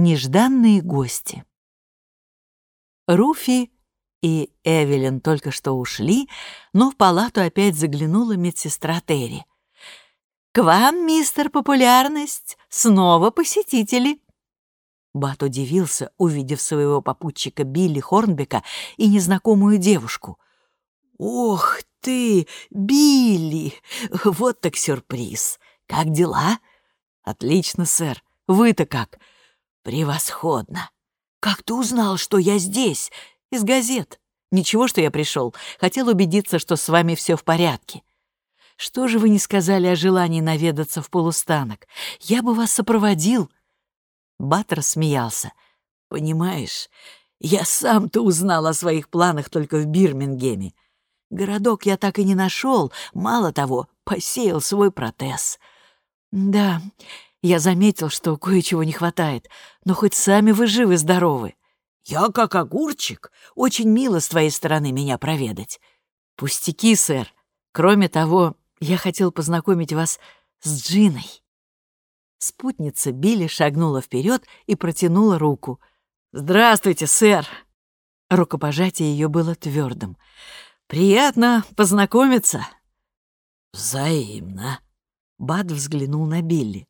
Нежданные гости. Руфи и Эвелин только что ушли, но в палату опять заглянула медсестра Терри. «К вам, мистер Популярность, снова посетители!» Бат удивился, увидев своего попутчика Билли Хорнбека и незнакомую девушку. «Ох ты, Билли! Вот так сюрприз! Как дела?» «Отлично, сэр. Вы-то как?» «Превосходно! Как ты узнал, что я здесь? Из газет. Ничего, что я пришел. Хотел убедиться, что с вами все в порядке. Что же вы не сказали о желании наведаться в полустанок? Я бы вас сопроводил». Баттер смеялся. «Понимаешь, я сам-то узнал о своих планах только в Бирмингеме. Городок я так и не нашел, мало того, посеял свой протез. Да, я заметил, что кое-чего не хватает, но хоть сами вы живы-здоровы. Я, как огурчик, очень мило с твоей стороны меня проведать. Пустяки, сэр. Кроме того, я хотел познакомить вас с Джиной. Спутница Билли шагнула вперед и протянула руку. «Здравствуйте, сэр!» Рукопожатие ее было твердым. «Приятно познакомиться». «Взаимно», — Бад взглянул на Билли.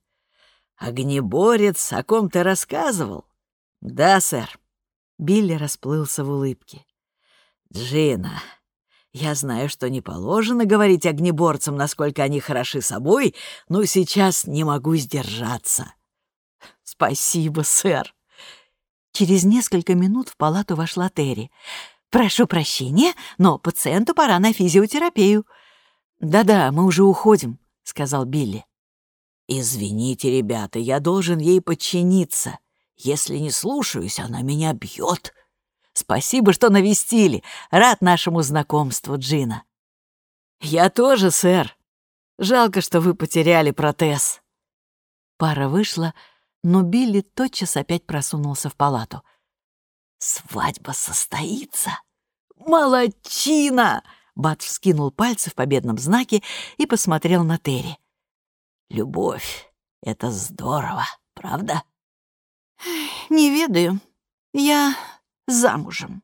«Огнеборец, о ком ты рассказывал?» «Да, сэр». Билли расплылся в улыбке. «Джина, я знаю, что не положено говорить огнеборцам, насколько они хороши собой, но сейчас не могу сдержаться». «Спасибо, сэр». Через несколько минут в палату вошла Терри. «Прошу прощения, но пациенту пора на физиотерапию». «Да-да, мы уже уходим», — сказал Билли. «Извините, ребята, я должен ей подчиниться. Если не слушаюсь, она меня бьет. Спасибо, что навестили. Рад нашему знакомству, Джина». «Я тоже, сэр. Жалко, что вы потеряли протез». Пара вышла, но Билли тотчас опять просунулся в палату. «Свадьба состоится! Молодчина!» Бат вскинул пальцы в победном знаке и посмотрел на Терри. Любовь — это здорово, правда? Не ведаю. Я замужем.